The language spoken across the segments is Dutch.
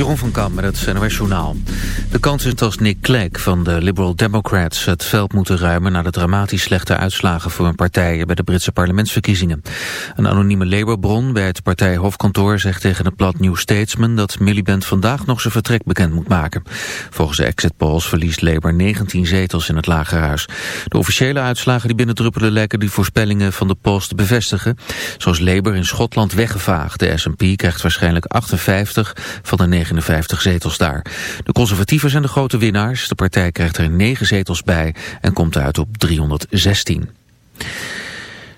Jeroen van Kamp met het NOS Journaal. De kans is als Nick Clegg van de Liberal Democrats het veld moeten ruimen... na de dramatisch slechte uitslagen voor hun partijen bij de Britse parlementsverkiezingen. Een anonieme Labour-bron bij het partijhofkantoor zegt tegen het blad New Statesman... dat Miliband vandaag nog zijn vertrek bekend moet maken. Volgens de exit polls verliest Labour 19 zetels in het lagerhuis. De officiële uitslagen die binnendruppelen lijken die voorspellingen van de polls te bevestigen. Zoals Labour in Schotland weggevaagd. De S&P krijgt waarschijnlijk 58 van de 59 zetels daar. De conservatieven zijn de grote winnaars. De partij krijgt er 9 zetels bij en komt uit op 316.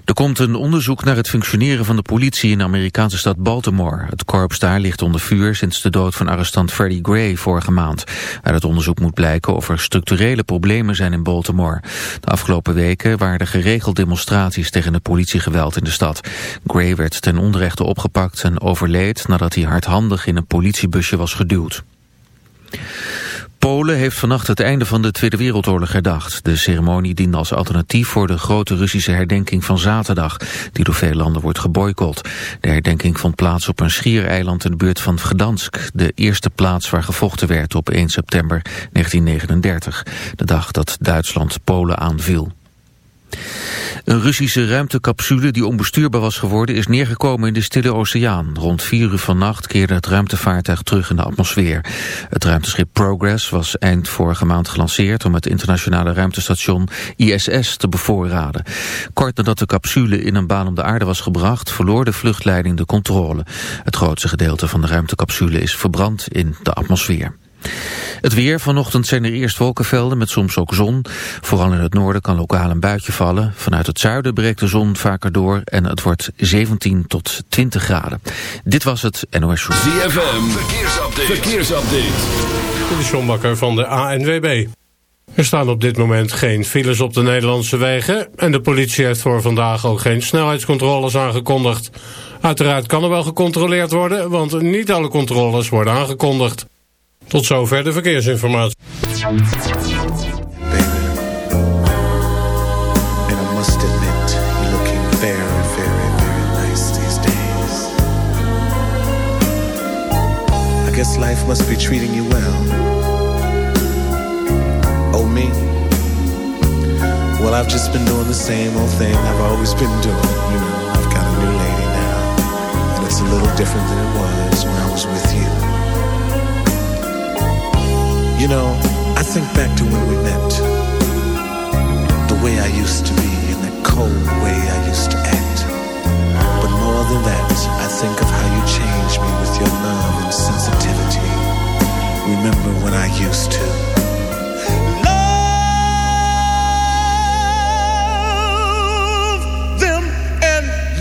Er komt een onderzoek naar het functioneren van de politie in de Amerikaanse stad Baltimore. Het korps daar ligt onder vuur sinds de dood van arrestant Freddie Gray vorige maand. Uit het onderzoek moet blijken of er structurele problemen zijn in Baltimore. De afgelopen weken waren er geregeld demonstraties tegen het politiegeweld in de stad. Gray werd ten onrechte opgepakt en overleed nadat hij hardhandig in een politiebusje was geduwd. Polen heeft vannacht het einde van de Tweede Wereldoorlog herdacht. De ceremonie diende als alternatief voor de grote Russische herdenking van zaterdag, die door veel landen wordt geboycott. De herdenking vond plaats op een schiereiland in de buurt van Gdansk, de eerste plaats waar gevochten werd op 1 september 1939, de dag dat Duitsland Polen aanviel. Een Russische ruimtecapsule die onbestuurbaar was geworden is neergekomen in de Stille Oceaan. Rond 4 uur vannacht keerde het ruimtevaartuig terug in de atmosfeer. Het ruimteschip Progress was eind vorige maand gelanceerd om het internationale ruimtestation ISS te bevoorraden. Kort nadat de capsule in een baan om de aarde was gebracht verloor de vluchtleiding de controle. Het grootste gedeelte van de ruimtecapsule is verbrand in de atmosfeer. Het weer. Vanochtend zijn er eerst wolkenvelden met soms ook zon. Vooral in het noorden kan lokaal een buitje vallen. Vanuit het zuiden breekt de zon vaker door en het wordt 17 tot 20 graden. Dit was het NOS Show. ZFM. Verkeersupdate. Verkeersupdate. Dit is John Bakker van de ANWB. Er staan op dit moment geen files op de Nederlandse wegen... en de politie heeft voor vandaag ook geen snelheidscontroles aangekondigd. Uiteraard kan er wel gecontroleerd worden... want niet alle controles worden aangekondigd. Tot zover de verkeersinformatie. guess life must be treating you well. Oh, me? Well, I've just been doing the same old thing I've always been doing. You know, I've got a new lady now, and it's a little different than it was when I was with you. You know, I think back to when we met, the way I used to be and the cold way I used to act. But more than that, I think of how you changed me with your love and sensitivity. Remember when I used to.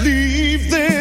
leave them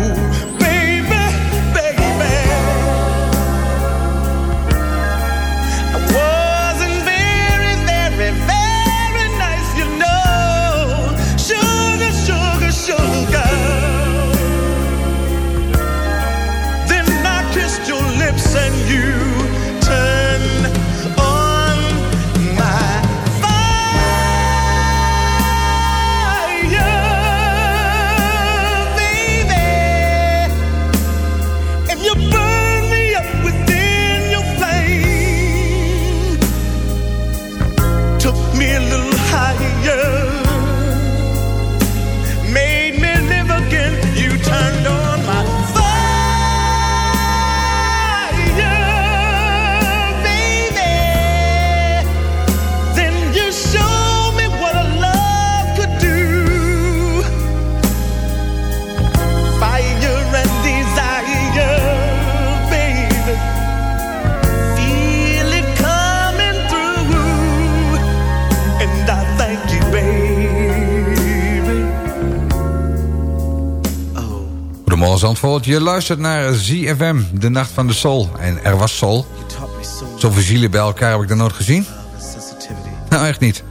Zandvoort, je luistert naar ZFM, de Nacht van de Soul. En er was Soul. Zoveel zielen bij elkaar heb ik dat nooit gezien. Nou, echt niet.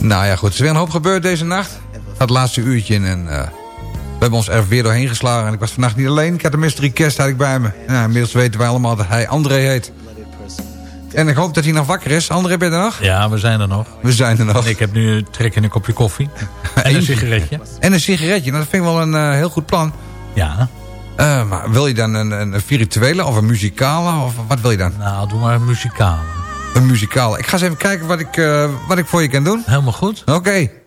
Nou ja, goed, er is weer een hoop gebeurd deze nacht. Het laatste uurtje in en... Uh, we hebben ons er weer doorheen geslagen. En ik was vannacht niet alleen. Ik had een mystery guest had ik bij me. Nou, inmiddels weten wij allemaal dat hij André heet. En ik hoop dat hij nog wakker is. André, ben je er nog? Ja, we zijn er nog. We zijn er nog. ik heb nu trek in een kopje koffie. en een sigaretje. En een sigaretje. Nou, dat vind ik wel een uh, heel goed plan. Ja. Uh, maar wil je dan een, een virtuele of een muzikale? Of wat wil je dan? Nou, doe maar een muzikale. Een muzikale. Ik ga eens even kijken wat ik, uh, wat ik voor je kan doen. Helemaal goed. Oké. Okay.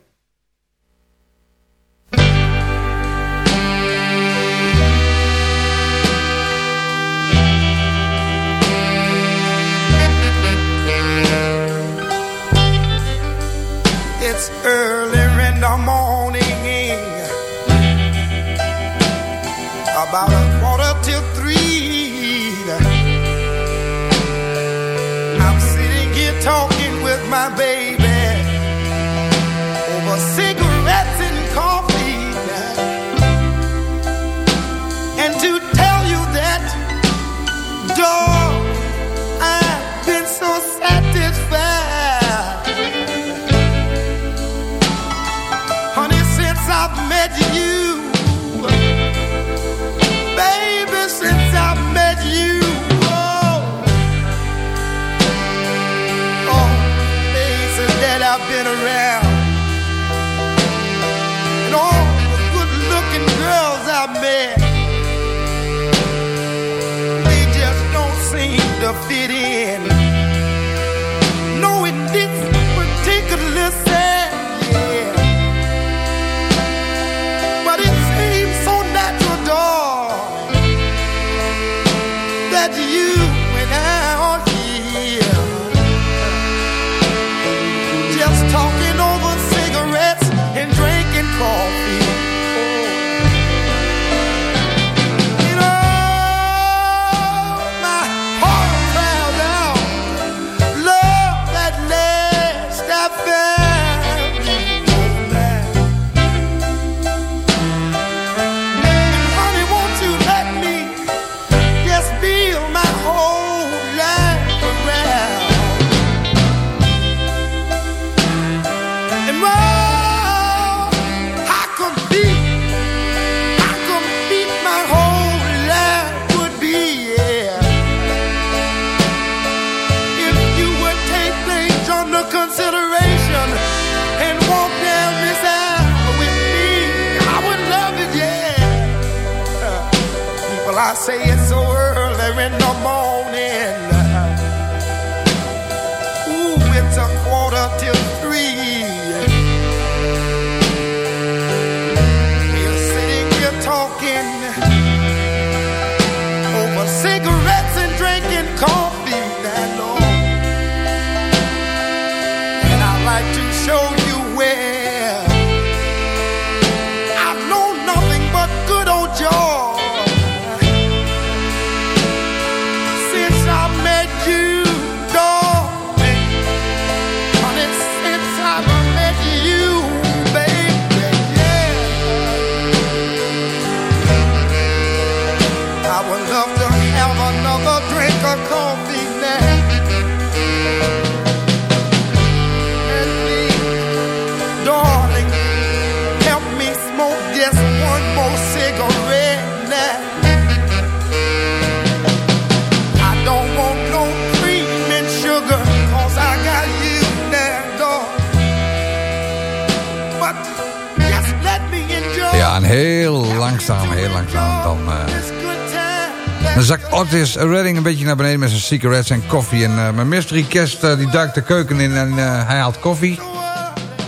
Langzaam, heel langzaam. Dan, uh, dan zakt Otis Redding een beetje naar beneden met zijn cigarettes en koffie. En uh, mijn mystery guest uh, die duikt de keuken in en hij haalt koffie.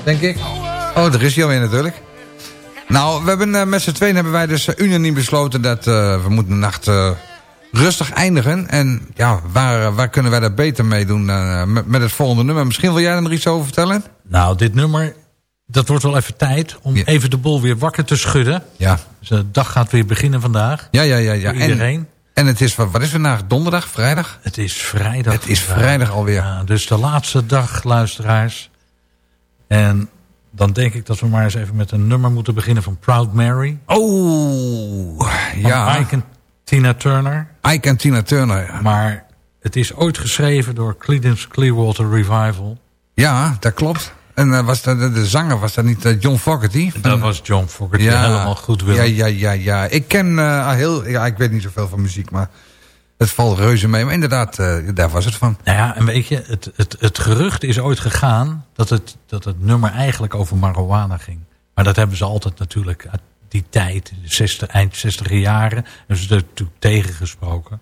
Denk ik. Oh, daar is hij alweer natuurlijk. Nou, we hebben, met z'n tweeën hebben wij dus unaniem besloten dat we moeten de nacht rustig eindigen. En ja, waar, waar kunnen wij dat beter mee doen met, met het volgende nummer? Misschien wil jij er nog iets over vertellen? Nou, dit nummer, dat wordt wel even tijd om Ja. even de bol weer wakker te schudden. Ja, Dus de dag gaat weer beginnen vandaag. ja, ja, ja. ja. Voor iedereen. En, en het is, wat is vandaag? Donderdag? Vrijdag? Het is vrijdag. Het is vandaag. vrijdag alweer. Ja, dus de laatste dag, luisteraars. En dan denk ik dat we maar eens even met een nummer moeten beginnen van Proud Mary. Oh, ja. Ike en Tina Turner. Ike en Tina Turner. Maar het is ooit geschreven door Creedence Clearwater Revival. Ja, dat klopt. En eh, was dat, de, de zanger was dat niet eh, John Fogerty? Dat was John Fogerty helemaal goed wil. Ja, ja, ja, ja. Ik ken eh, heel... Ja, ik weet niet zoveel van muziek, maar het valt reuze mee. Maar inderdaad, eh, daar was het van. Nou ja, en weet je, het, het, het gerucht is ooit gegaan dat het, dat het nummer eigenlijk over marijuana ging. Maar dat hebben ze altijd natuurlijk uit die tijd, de 60, eind 60 jaren, hebben ze er natuurlijk tegengesproken.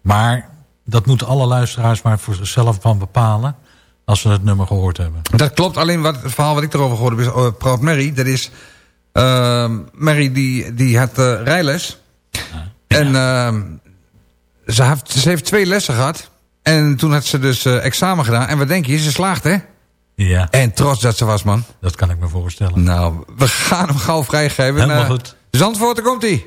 Maar dat moeten alle luisteraars maar voor zichzelf van bepalen als ze het nummer gehoord hebben. Dat klopt, alleen wat, het verhaal wat ik erover gehoord heb is... Uh, Proud Mary, dat is... Uh, Mary die, die had uh, rijles. En uh, ze, heeft, ze heeft twee lessen gehad. En toen had ze dus uh, examen gedaan. En wat denk je, ze slaagt hè? Ja. En trots dat ze was, man. Dat kan ik me voorstellen. Nou, we gaan hem gauw vrijgeven. Helemaal goed. Zandvoort, daar komt hij.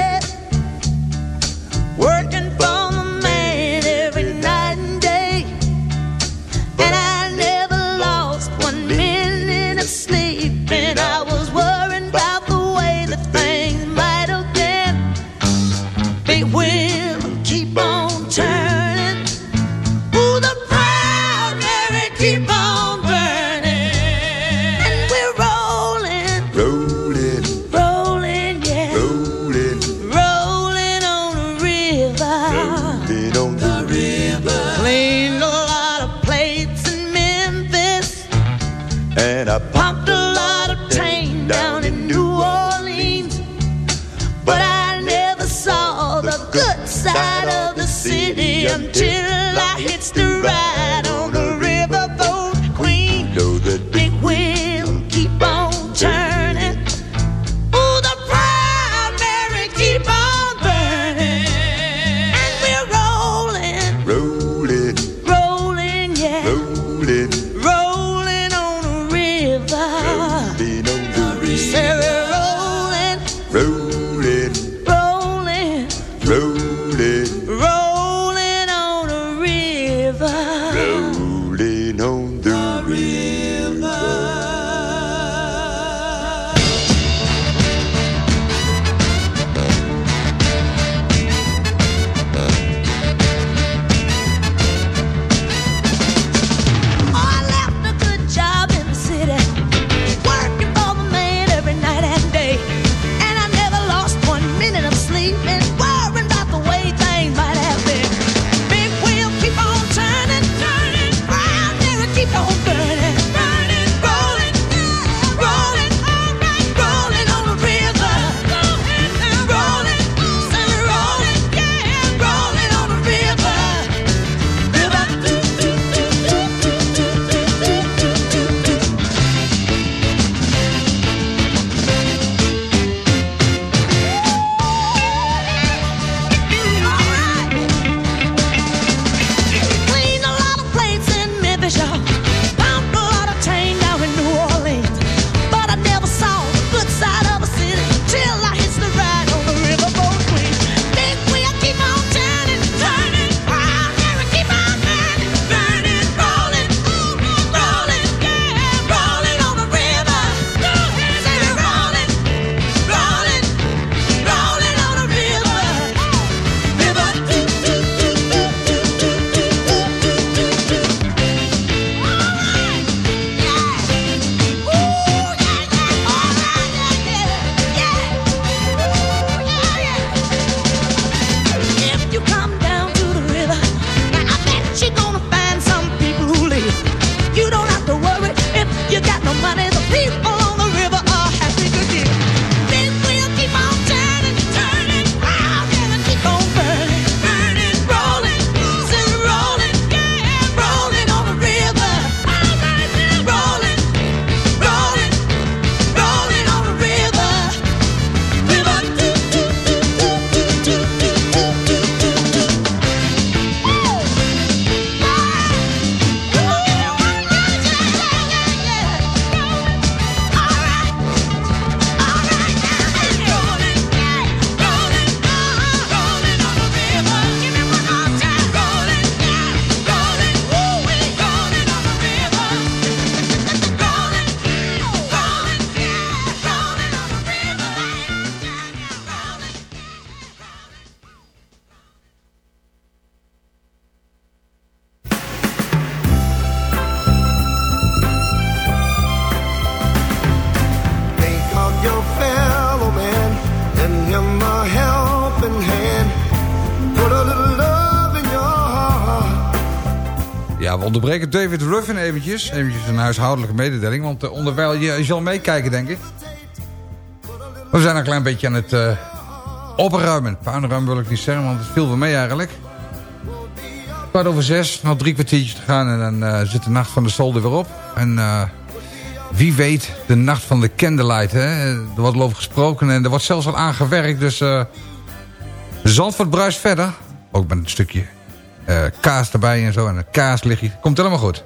onderbreken David Ruffin eventjes. Eventjes een huishoudelijke mededeling. Want uh, onderwijl je, zal meekijken, denk ik. We zijn een klein beetje aan het uh, opruimen. Puinruimen wil ik niet zeggen, want het viel wel mee eigenlijk. Kwart over zes, nog drie kwartiertjes te gaan... en dan uh, zit de Nacht van de Sol er weer op. En wie weet, de Nacht van de Candlelight. Hè? Er wordt over gesproken en er wordt zelfs al aangewerkt. Dus Zandvoort bruist verder. Ook met een stukje kaas erbij en zo. En een kaaslichtje. Komt helemaal goed.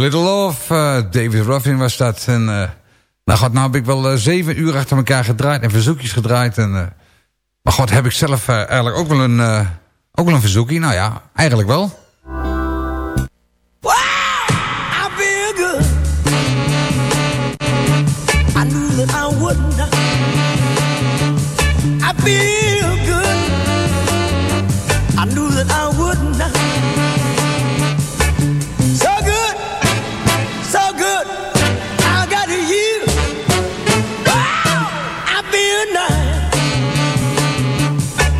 Little Love, eh, David Ruffin was dat. En, eh, nou god, nou heb ik wel eh, zeven uur achter elkaar gedraaid en verzoekjes gedraaid. En, maar god, heb ik zelf eigenlijk ook wel, een, ook wel een verzoekje? Nou ja, eigenlijk wel.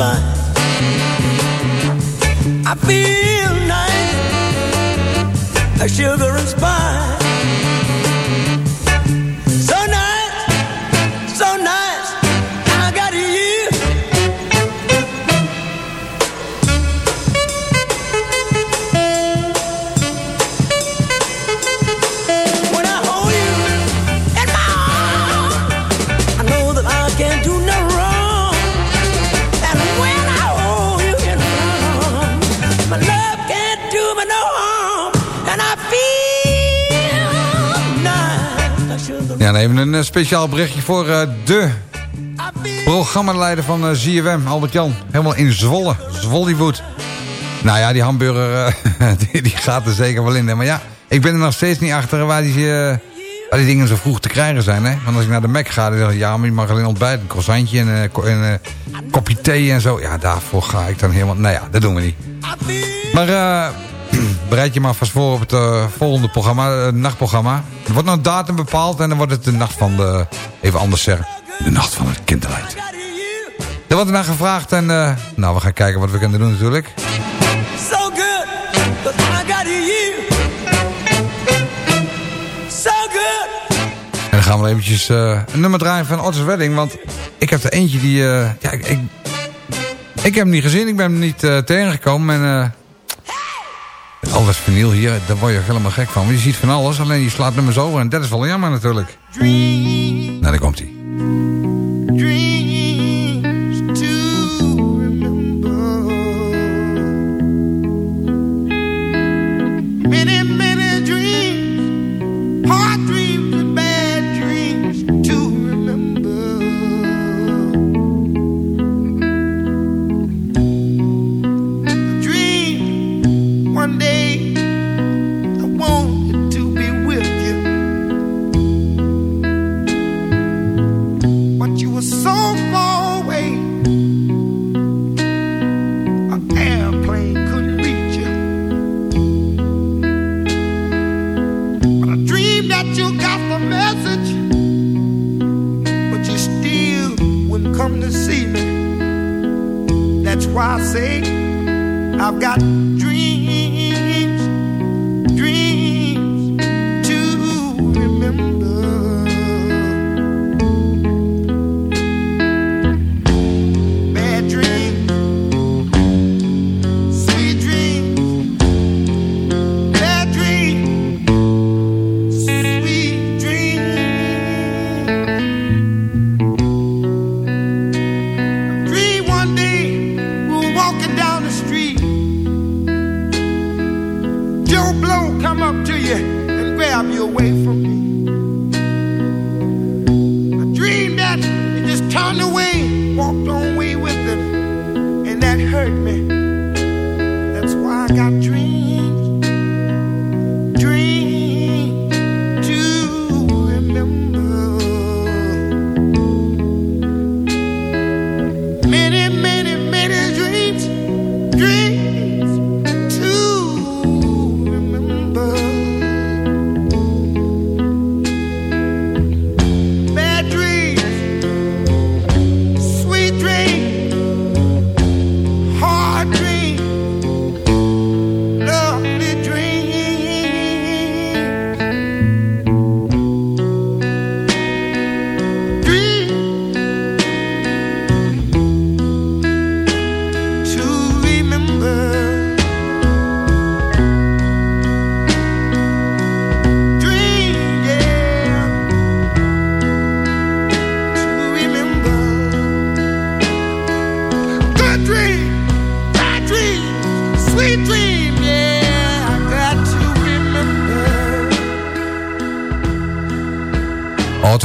I feel nice, like sugar and spice. Ja, dan even een eh, speciaal berichtje voor eh, de programmaleider van eh, ZFM, Albert-Jan. Helemaal in Zwolle, Zwollywood. Nou ja, die hamburger, die, die gaat er zeker wel in. Hè. Maar ja, ik ben er nog steeds niet achter waar die, die dingen zo vroeg te krijgen zijn. Hè. Want als ik naar de Mac ga, dan zeg ik, ja, maar je mag alleen ontbijten. Een croissantje en een kopje thee en zo. Ja, daarvoor ga ik dan helemaal... Nou ja, dat doen we niet. Maar eh, bereid je maar vast voor op het eh, volgende programma, het nachtprogramma. Er wordt nog een datum bepaald en dan wordt het de nacht van de... Even anders zeggen. De nacht van het kinderlijd. Dat wordt er naar gevraagd en eh, nou, we gaan kijken wat we kunnen doen natuurlijk. So good, but I got you. So good. En dan gaan we eventjes eh, een nummer draaien van Otis Wedding. Want ik heb er eentje die... eh, ja, ik, ik, ik heb hem niet gezien. Ik ben hem niet eh, tegengekomen. En al dat vinyl hier, daar word je helemaal gek van. Je ziet van alles, alleen je slaat nummers over. En dat is wel jammer natuurlijk. Nou, daar komt hij. I've got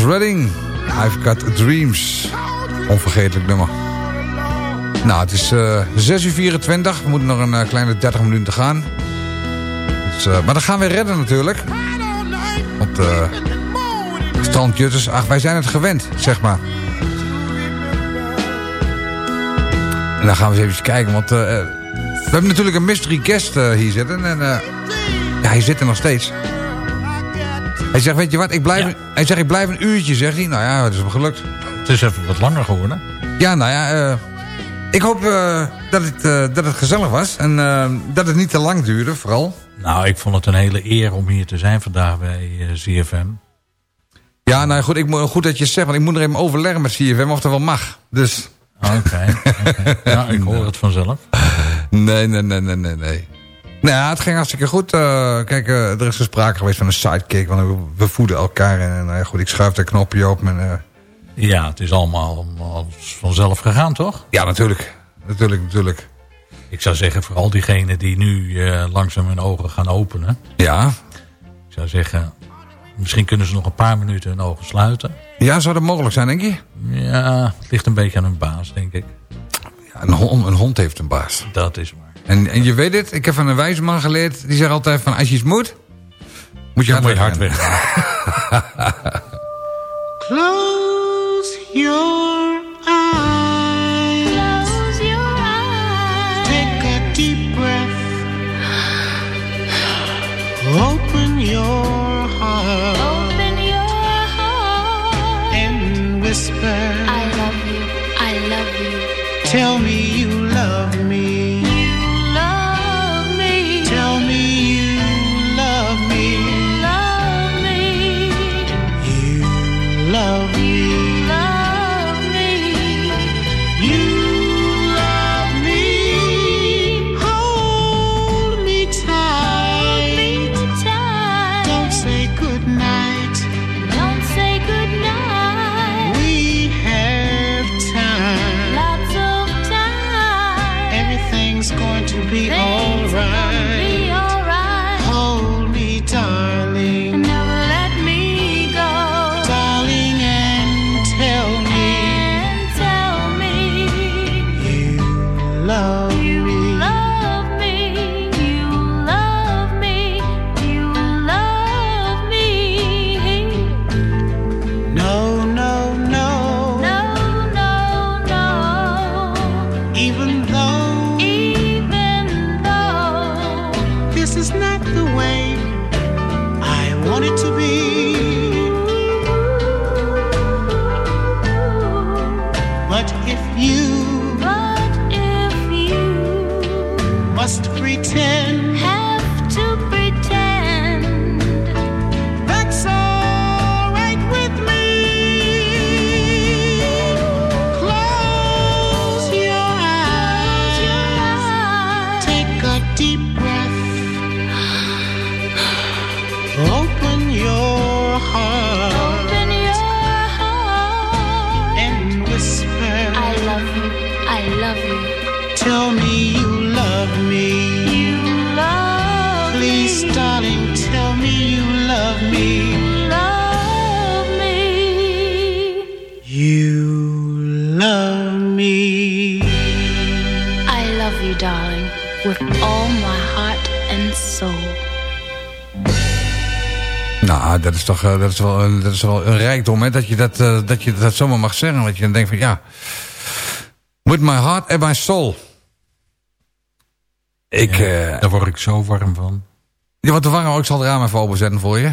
Redding, I've Got Dreams. Onvergetelijk nummer. Nou, het is eh 6 uur 24. We moeten nog een eh, kleine 30 minuten te gaan. Dus, eh, maar dat gaan we redden natuurlijk. Want strandjutters, ach, wij zijn het gewend, zeg maar. En dan gaan we eens even kijken, want we hebben natuurlijk een mystery guest hier zitten. En ja, hij zit er nog steeds. Hij zegt, weet je wat, ik blijf, Ja. hij zegt, ik blijf een uurtje, zegt hij. Nou ja, dat is hem gelukt. Het is even wat langer geworden. Ja, nou ja, eh, ik hoop eh, dat, het, eh, dat het gezellig was. En dat het niet te lang duurde, vooral. Nou, ik vond het een hele eer om hier te zijn vandaag bij ZFM. Ja, nou goed, ik, moet- goed dat je het zegt, want ik moet er even overleggen met CFM of dat wel mag. Dus, Oké, oké. ja, ik hoor het vanzelf. nee, nee, nee, nee, nee, nee. Nou ja, het ging hartstikke goed. Eh, kijk, eh, er is sprake geweest van een sidekick, want we, we voeden elkaar. En nou ja, goed, ik schuif dat knopje op. En, eh, Ja, het is allemaal, allemaal vanzelf gegaan, toch? ja, natuurlijk. Natuurlijk, natuurlijk. Ik zou zeggen, voor al diegenen die nu langzaam hun ogen gaan openen. Ja, Ik zou zeggen, misschien kunnen ze nog een paar minuten hun ogen sluiten. ja zou dat mogelijk zijn, denk je? Ja, het ligt een beetje aan hun baas, denk ik. Ja, een, hond, een hond heeft een baas. Dat is waar. En, en je weet het, ik heb van een wijze man geleerd... die zegt altijd van, als je iets moet... moet je hard, weg. Close your toch eh, dat is wel, dat is wel een rijkdom, hè? Dat, je dat, eh, dat je dat zomaar mag zeggen. Dat je dan denkt van, ja... With my heart and my soul. Ik, eh, daar word ik zo warm van. Ja, wat de warm, ik zal het raam even openzetten voor je.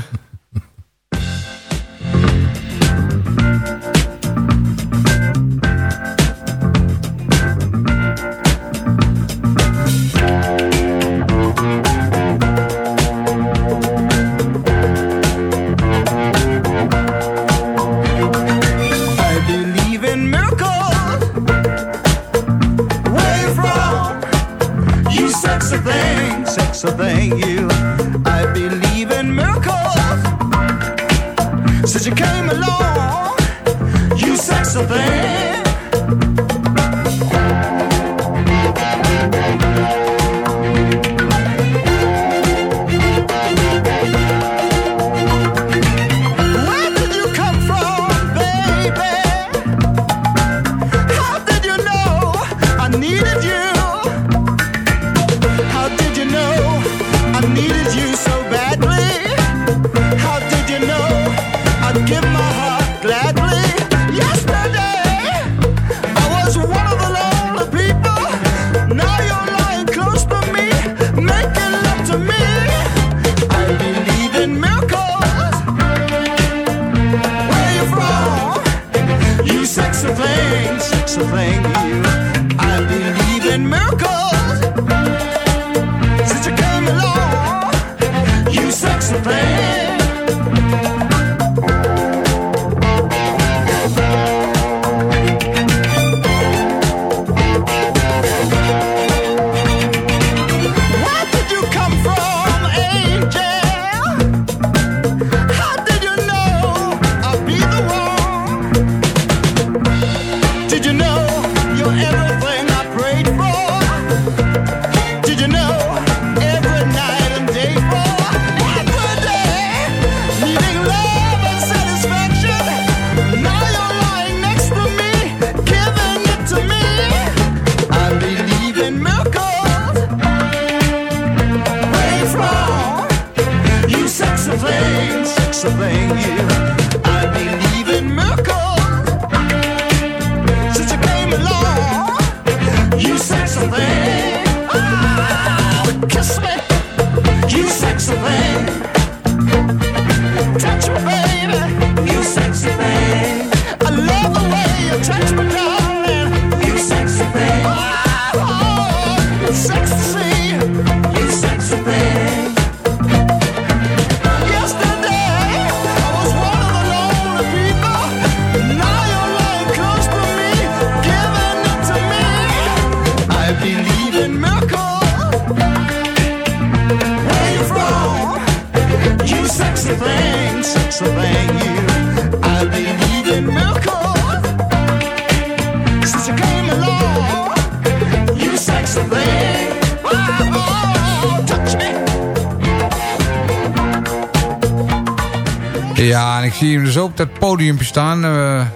Ja, en ik zie hem dus ook op dat podiumpje staan. eh,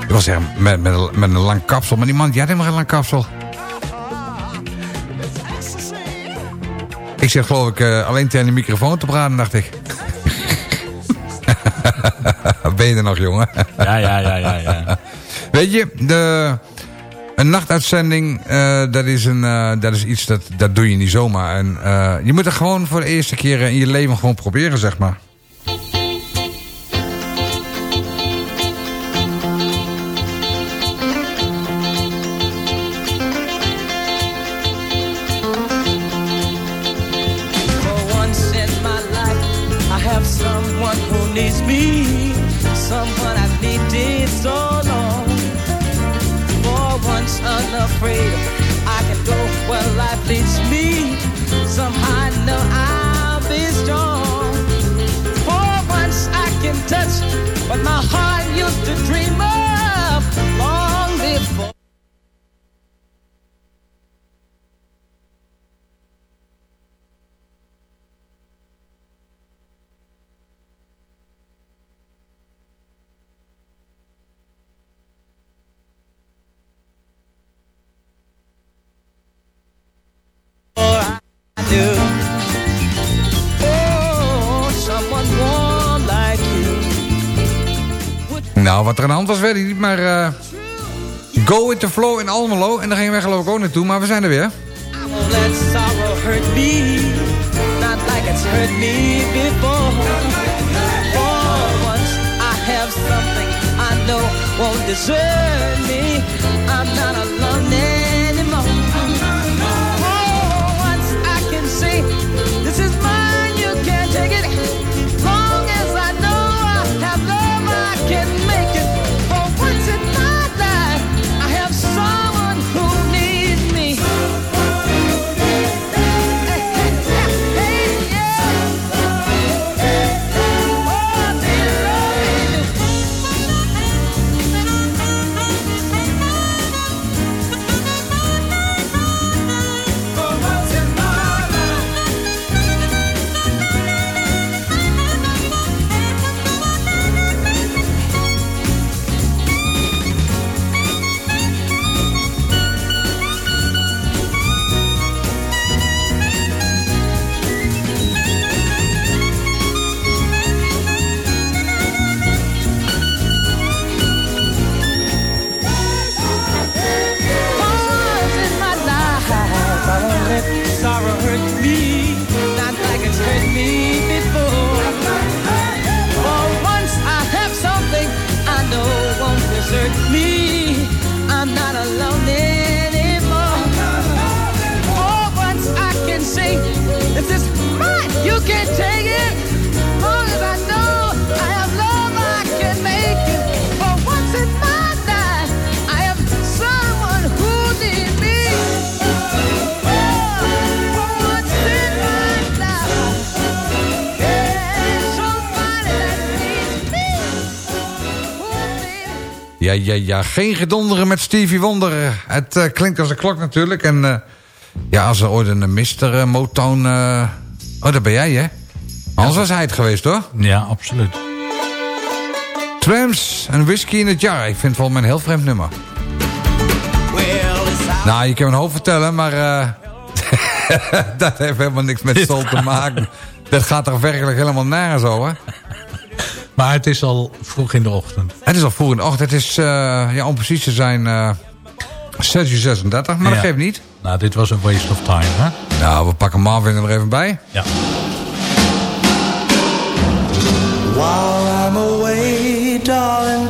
ik wil zeggen, met, met, een- met een lang kapsel. Maar die man, die had helemaal geen lang kapsel. Ik zeg geloof ik eh, alleen tegen de microfoon te praten, dacht ik. ben je er nog, jongen? Ja, ja, ja, ja. ja. Weet je, de, een nachtuitzending, eh, dat, is een, dat is iets dat, dat doe je niet zomaar. En, je moet het gewoon voor de eerste keer in je leven gewoon proberen, zeg maar. Wat er aan de hand was, weet ik niet, maar... eh, go with the flow in Almelo. En daar gingen wij geloof ik ook naartoe, maar we zijn er weer. I know won't desert me. I'm not alone Ja, ja, ja, geen gedonderen met Stevie Wonder. Het eh, klinkt als een klok natuurlijk. En eh, ja, als er ooit een Mr. eh, Motown... eh, Oh, dat ben jij, hè? Anders was hij het geweest, hoor. Ja, absoluut. Trams en Whisky in het Jar. Ik vind het wel een heel vreemd nummer. Nou, je kan me een hoop vertellen, maar... dat heeft helemaal niks met soul te maken. Dat gaat toch werkelijk helemaal naar zo, hè? Maar het is al vroeg in de ochtend. Het is al vroeg in de ochtend. Het is, eh, ja, om precies te zijn, eh 6 uur 36. Maar dat Ja. geeft niet. Nou, dit was een waste of time, hè? Nou, we pakken Marvin er even bij. Ja. While I'm away, darling,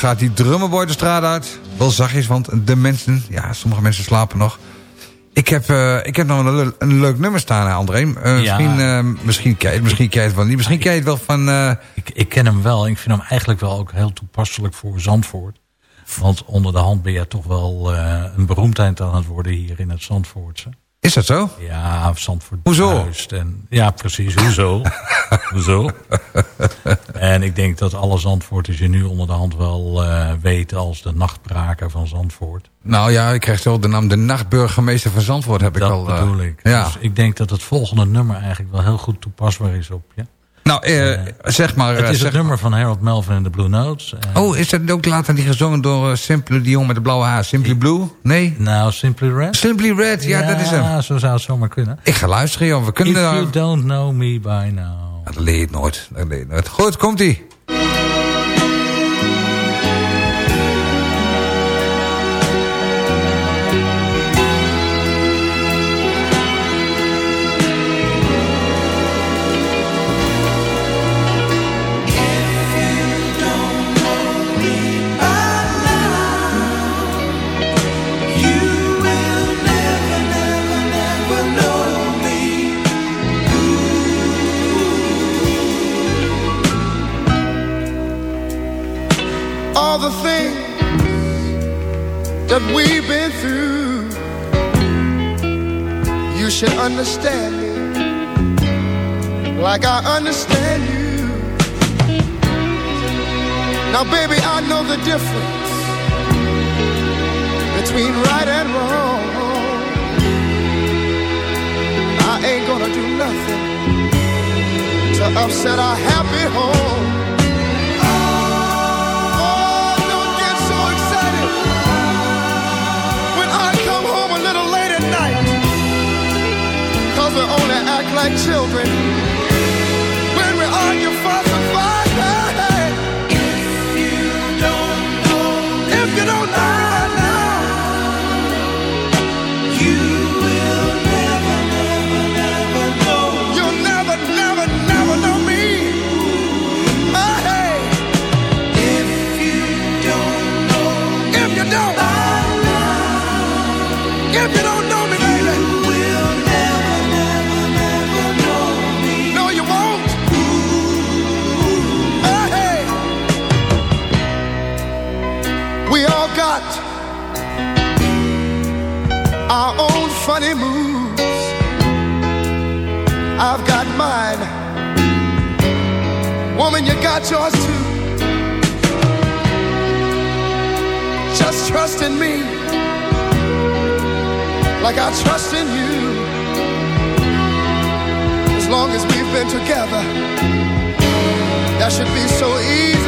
gaat die drummerboy de straat uit. Wel zachtjes, want de mensen... Ja, sommige mensen slapen nog. Ik heb, eh, ik heb nog een, le- een leuk nummer staan, hè, André. Eh, Ja. Misschien, eh, misschien, ken je, misschien ken je het wel niet. Misschien ken je het wel van... Ik, ik ken hem wel. Ik vind hem eigenlijk wel ook heel toepasselijk voor Zandvoort. Want onder de hand ben je toch wel een beroemdheid aan het worden hier in het Zandvoortse. is dat zo? Ja, Zandvoort Hoezo? En, ja, precies. Hoezo? Hoezo? en ik denk dat alle Zandvoorters je nu onder de hand wel eh, weten als de nachtbraker van Zandvoort. Nou ja, ik krijg zo de naam de nachtburgemeester van Zandvoort heb ik dat al. eh, bedoel ik. Ja. Dus ik denk dat het volgende nummer eigenlijk wel heel goed toepasbaar is op je. nou, eh, zeg maar... Het is zeg het nummer van Harold Melvin en de Blue Notes. Oh, is dat ook later niet gezongen door uh, Simply, die jongen met de blauwe haar? Simply Blue? Nee? Nou, Simply Red? Simply Red, ja, dat is hem. Ja, zo zou het zomaar kunnen. Ik ga luisteren, joh. We kunnen If you don't know me by now. Dat leer je nooit. Dat leer je nooit. Goed, komt-ie. Understand me like I understand you. Now, baby, I know the difference between right and wrong. I ain't gonna do nothing to upset our happy home. We only act like children Yours too. Just trust in me like I trust in you. As long as we've been together, that should be so easy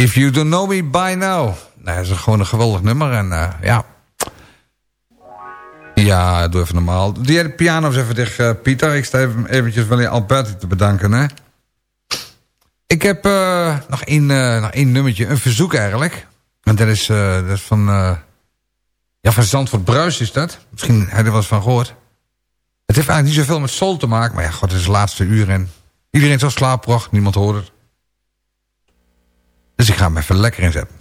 If You Don't Know Me By Now. Nou, dat is gewoon een geweldig nummer. En eh, ja... Ja, doe even normaal. Jij de piano's even dicht, eh, Pieter? Ik sta even, eventjes wel Alberti te bedanken, hè? Ik heb eh, nog, één, eh, nog één nummertje, een verzoek eigenlijk. En dat is, dat van... ja, van Zandvoort Bruis is dat. Misschien heb je er wel eens van gehoord. Het heeft eigenlijk niet zoveel met soul te maken. Maar ja, god, het is het laatste uur en... Iedereen is al slaapprog, niemand hoort het. Dus ik ga hem even lekker inzetten.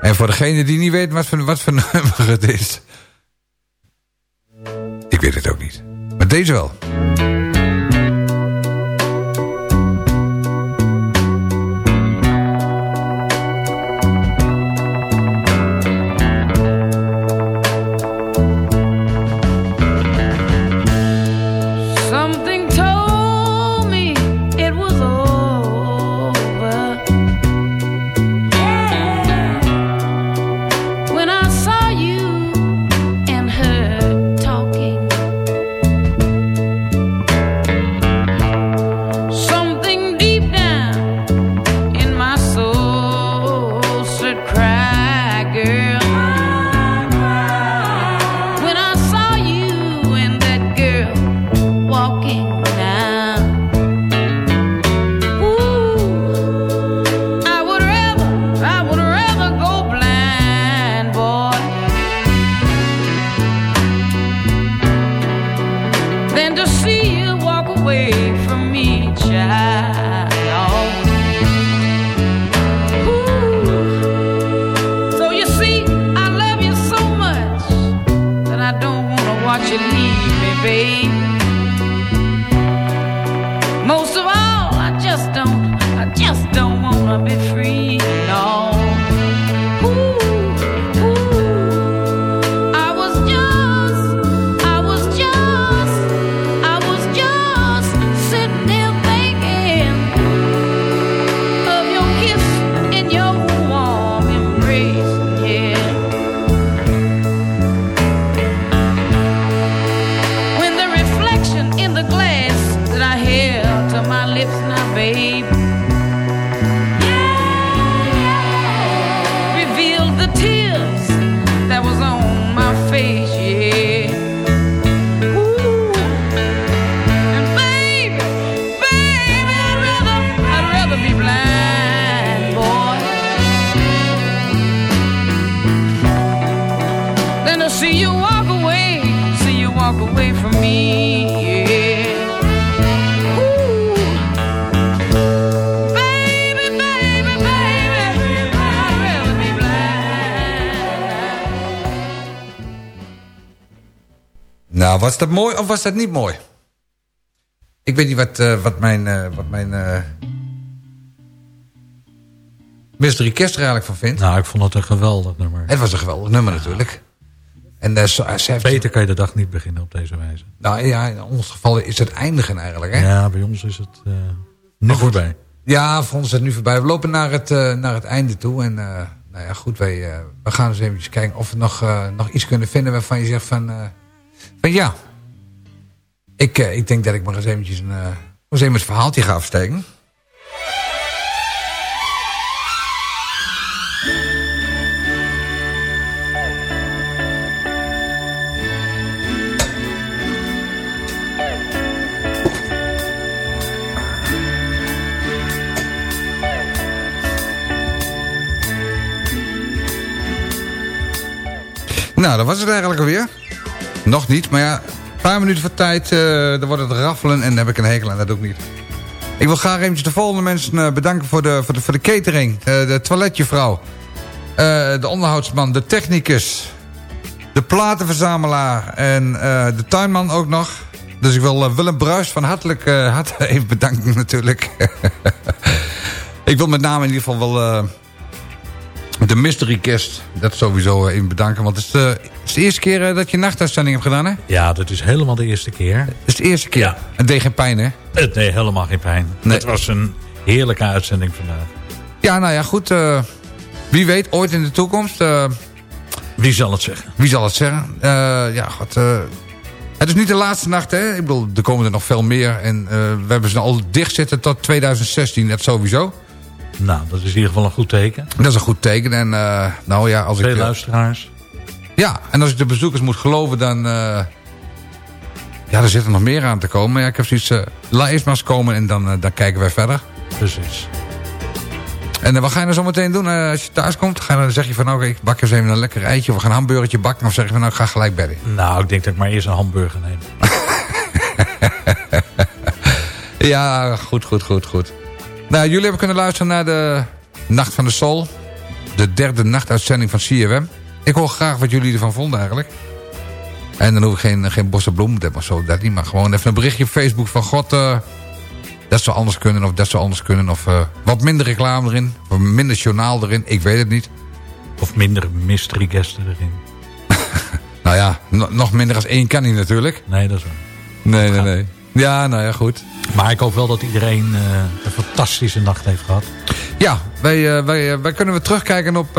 En voor degene die niet weet wat voor, wat voor nummer het is. Ik weet het ook niet. Maar deze wel. Was dat mooi of was dat niet mooi? Ik weet niet wat, eh, wat mijn, eh, wat mijn eh Mystery Kerst er eigenlijk van vindt. Nou, ik vond het een geweldig nummer. Het was een geweldig nummer natuurlijk. En eh, ze heeft... Beter kan je de dag niet beginnen op deze wijze. Nou ja, in ons geval is het eindigen eigenlijk. Hè? Ja, bij ons is het eh nu voorbij. Ja, voor ons is het nu voorbij. We lopen naar het, eh, naar het einde toe. En eh, nou ja, goed, wij, eh, we gaan eens even kijken of we nog, eh, nog iets kunnen vinden waarvan je zegt van... van ja, ik, eh, ik denk dat ik maar eens eventjes een, eh, eens even verhaaltje ga afsteken. Nou, dat was het eigenlijk alweer. Nog niet, maar ja, een paar minuten van tijd, eh, dan wordt het raffelen en dan heb ik een hekel aan, dat doe ik niet. Ik wil graag eventjes de volgende mensen eh, bedanken voor de, voor de, voor de catering. Eh, de toiletjevrouw, de onderhoudsman, de technicus, de platenverzamelaar en de tuinman ook nog. Dus ik wil Willem Bruis van hartelijk harte even bedanken natuurlijk. ik wil met name in ieder geval wel... de Mystery Guest, dat sowieso even bedanken. Want het is, het is de eerste keer eh, dat je nachtuitzending hebt gedaan, hè? Ja, dat is helemaal de eerste keer. Het is de eerste keer. Ja. Het deed geen pijn, hè? Het deed helemaal geen pijn. Nee. Het was een heerlijke uitzending vandaag. Ja, nou ja, goed. eh, wie weet, ooit in de toekomst. eh, Wie zal het zeggen? Wie zal het zeggen? Ja, god. het is niet de laatste nacht, hè? Ik bedoel, er komen er nog veel meer. En we hebben ze al dicht zitten tot 2016, dat sowieso. Nou, dat is in ieder geval een goed teken. Dat is een goed teken. En nou ja, als ik... Veel eh, luisteraars. Ja, en als ik de bezoekers moet geloven, dan... eh, ja, er zit er nog meer aan te komen. Maar ja, ik heb zoiets... eh, laat eerst maar eens komen en dan, eh, dan kijken wij verder. Precies. En wat ga je nou zo meteen doen als je thuis komt? Ga je dan zeg je van, oké, ik bak eens even een lekker eitje... of we gaan een hamburgertje bakken. Of zeg je van, nou, ik ga gelijk bedden. Nou, ik denk dat ik maar eerst een hamburger neem. Ja, goed, goed, goed, goed. Nou, jullie hebben kunnen luisteren naar de Nacht van de Soul. De derde nachtuitzending van CFM. Ik hoor graag wat jullie ervan vonden eigenlijk. En dan hoef ik geen, geen bosse bloem, dat maar zo, dat niet. Maar gewoon even een berichtje op Facebook van... God, eh, dat zou anders kunnen of dat zou anders kunnen. Of eh, wat minder reclame erin. Of minder journaal erin. Ik weet het niet. Of minder mystery guesten erin. Nou ja, no- nog minder als één kan niet natuurlijk. Nee, dat is waar. Nee, nee, nee. Ja, nou ja, goed. Maar ik hoop wel dat iedereen eh, een fantastische nacht heeft gehad. Ja, wij, wij, wij kunnen weer terugkijken op,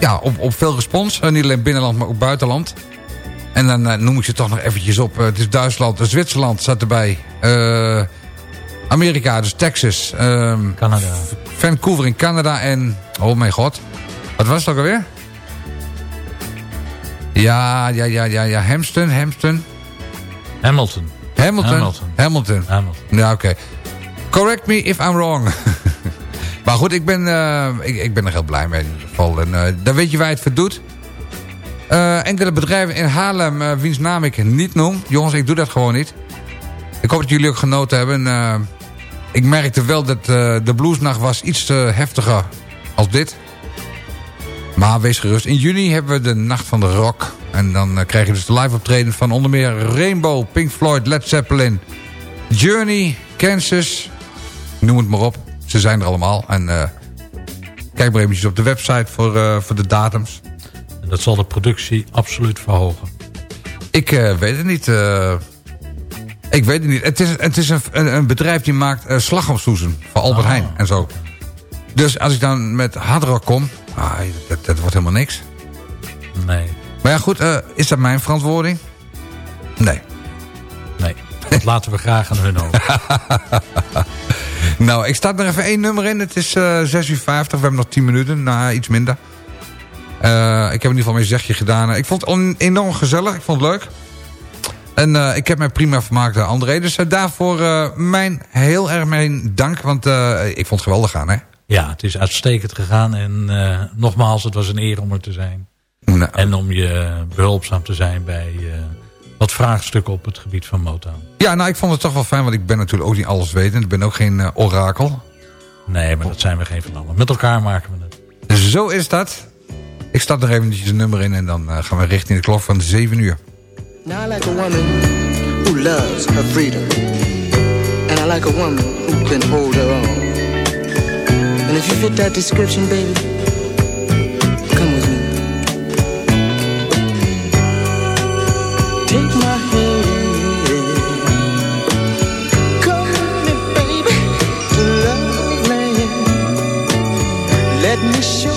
ja, op, op veel respons. Eh, niet alleen binnenland, maar ook buitenland. En dan eh, noem ik ze toch nog eventjes op. Eh, het is Duitsland, Zwitserland staat erbij. Amerika, dus Texas. ehm, Canada. Vancouver in Canada en... Oh mijn god. Wat was het ook alweer? Ja, ja, ja, ja, ja. Hampton, Hampton. Hamilton. Hamilton. Hamilton. Hamilton. Hamilton. Ja, oké. Correct me if I'm wrong. maar goed, ik ben, eh, ik, ik ben er heel blij mee in ieder geval. En eh, dan weet je waar het voor doet. Eh, enkele bedrijven in Haarlem, wiens naam ik niet noem. Jongens, ik doe dat gewoon niet. Ik hoop dat jullie ook genoten hebben. Ik merkte wel dat de bluesnacht was iets heftiger als dit. Maar wees gerust. In juni hebben we de Nacht van de Rock. En dan krijg je dus de live optreden van onder meer Rainbow, Pink Floyd, Led Zeppelin... Journey, Kansas, noem het maar op. Ze zijn er allemaal. En eh, kijk maar eventjes op de website voor, eh, voor de datums. En dat zal de productie absoluut verhogen. Ik eh, weet het niet. ik weet het niet. Het is, het is een, een, bedrijf die maakt uh, slagroomsoezen voor Albert Oh. Heijn en zo. Dus als ik dan met hardrock kom, ah, dat, dat wordt helemaal niks. Nee, Maar ja goed, is dat mijn verantwoording? Nee. nee. Dat laten we graag aan hun over. Nou, ik sta er even één nummer in. Het is eh 6 uur 50. We hebben nog 10 minuten. Nou, iets minder. Eh, ik heb in ieder geval mijn zegje gedaan. Ik vond het enorm gezellig. Ik vond het leuk. En eh, ik heb mij prima vermaakt, André. Dus daarvoor mijn, heel erg mijn dank. Want ik vond het geweldig gaan, hè? Ja, het is uitstekend gegaan. En nogmaals, het was een eer om er te zijn. Nou, En om je behulpzaam te zijn bij wat vraagstukken op het gebied van Motown. Ja, nou, ik vond het toch wel fijn. Want ik ben natuurlijk ook niet alles wetend. Ik ben ook geen eh, orakel. Nee, maar dat zijn we geen van allen. Met elkaar maken we het. Dus zo is dat. Ik start nog eventjes een nummer in. En dan eh, gaan we richting de klok van 7 uur. Now I like a woman who loves her freedom. And I like a woman who can hold her own. And if you fit that description, baby, Let me show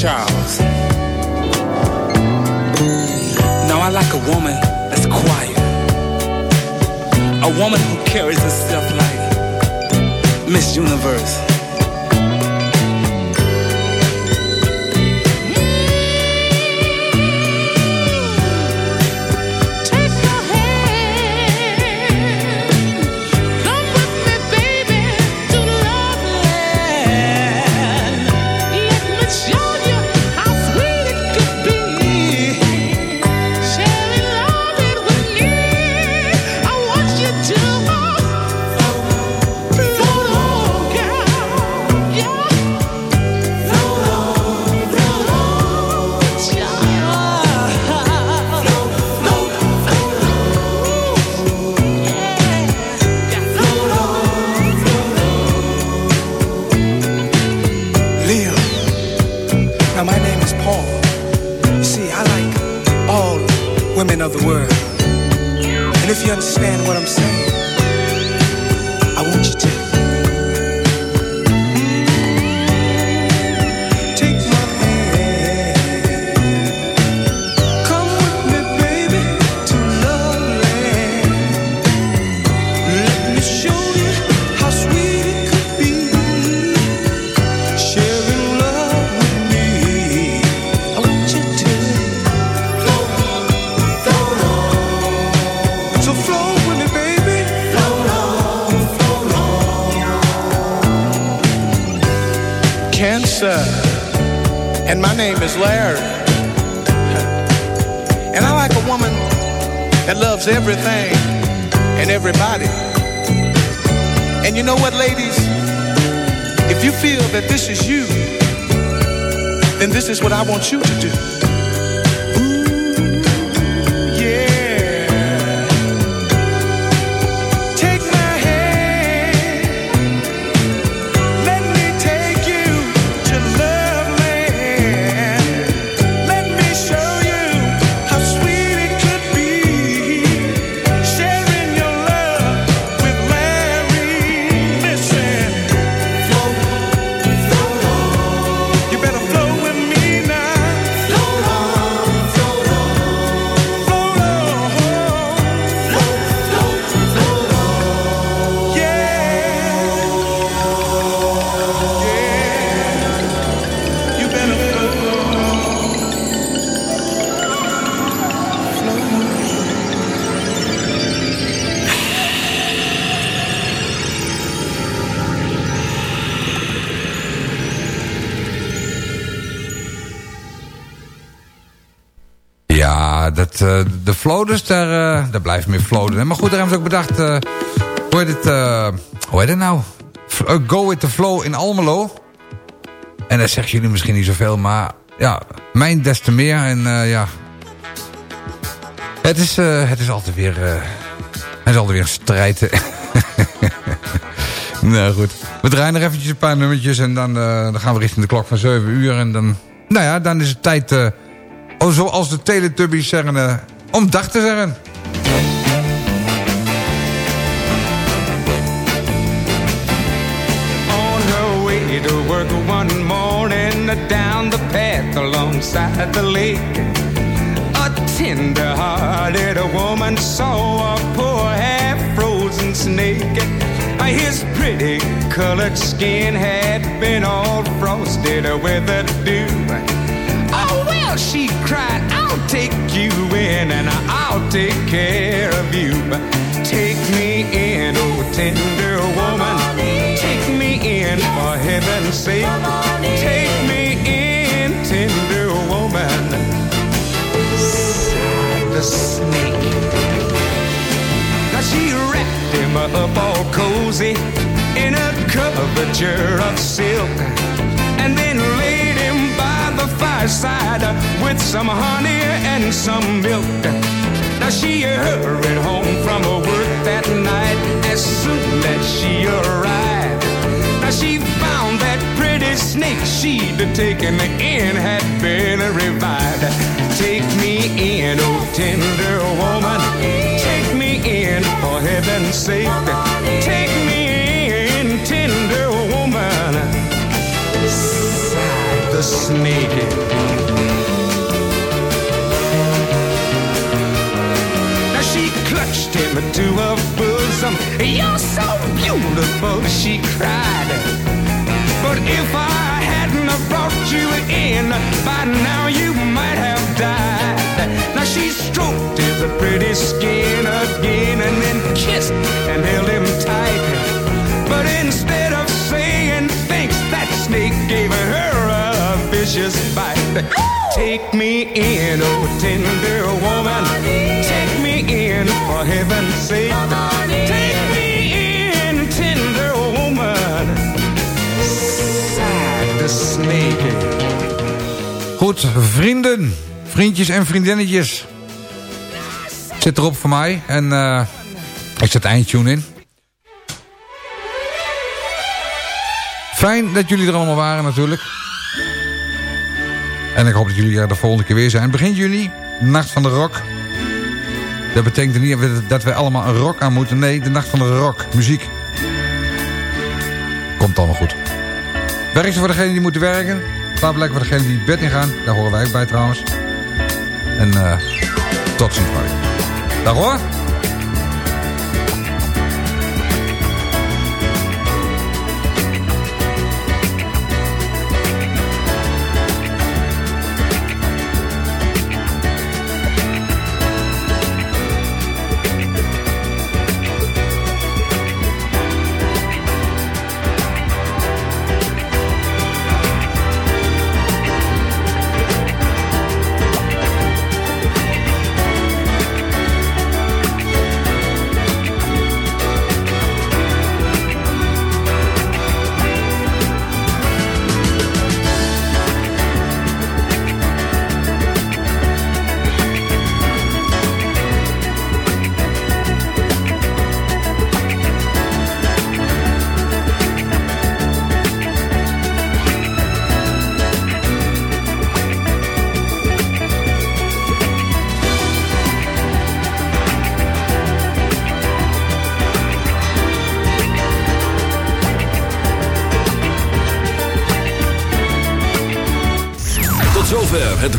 Charles. Now I like a woman that's quiet. A woman who carries herself like Miss Universe. De floaters, daar, eh, daar blijven meer floaten. Maar goed, daar hebben ze ook bedacht... eh, hoe heet het, eh, hoe heet het nou? Go with the flow in Almelo. En dat zeggen jullie misschien niet zoveel, maar ja, mijn des te meer. En ja, het is, het is altijd weer, eh, het is altijd weer een strijd. nou goed, we draaien nog eventjes een paar nummertjes en dan, dan gaan we richting de klok van 7 uur. En dan, nou ja, dan is het tijd, oh, zoals de Teletubbies zeggen, om dag te zeggen. on her way to work one morning down the path alongside the lake. A tender-hearted woman saw a poor half-frozen snake. His pretty colored skin had been all frosted with the dew. Oh, well, she cried, I'll take you in and I'll take care of you. Take me in, oh, tender woman. Take me in, for heaven's sake. Take me in, tender woman. Sighed the snake. Now she wrapped him up all cozy in a coverture of silk and then laid by fireside with some honey and some milk. Now she hurried home from her work that night as soon as she arrived. Now she found that pretty snake she'd taken in had been revived. Take me in, oh tender woman. Take me in, for heaven's sake. The. Now she clutched him to her bosom. You're so beautiful, she cried. But if I hadn't brought you in, by now you might have died. Now she stroked his pretty skin again and then kissed and held him tight. But instead of saying thanks, that snake a vicious bite. Take me in, oh tender woman. Take me in, for heaven's sake. Take me in, tender woman. The snake. Goed, vrienden, vriendjes en vriendinnetjes. Zit erop voor mij en eh ik zet eindtune in. Fijn dat jullie er allemaal waren natuurlijk. En ik hoop dat jullie er de volgende keer weer zijn. Begin juni, Nacht van de Rock. Dat betekent niet dat we allemaal een rock aan moeten. Nee, de Nacht van de Rock. Muziek. Komt allemaal goed. Werk voor degenen die moeten werken. Slaaplekker voor degenen die bed in gaan. Daar horen wij ook bij trouwens. En eh, tot ziens. Dag hoor.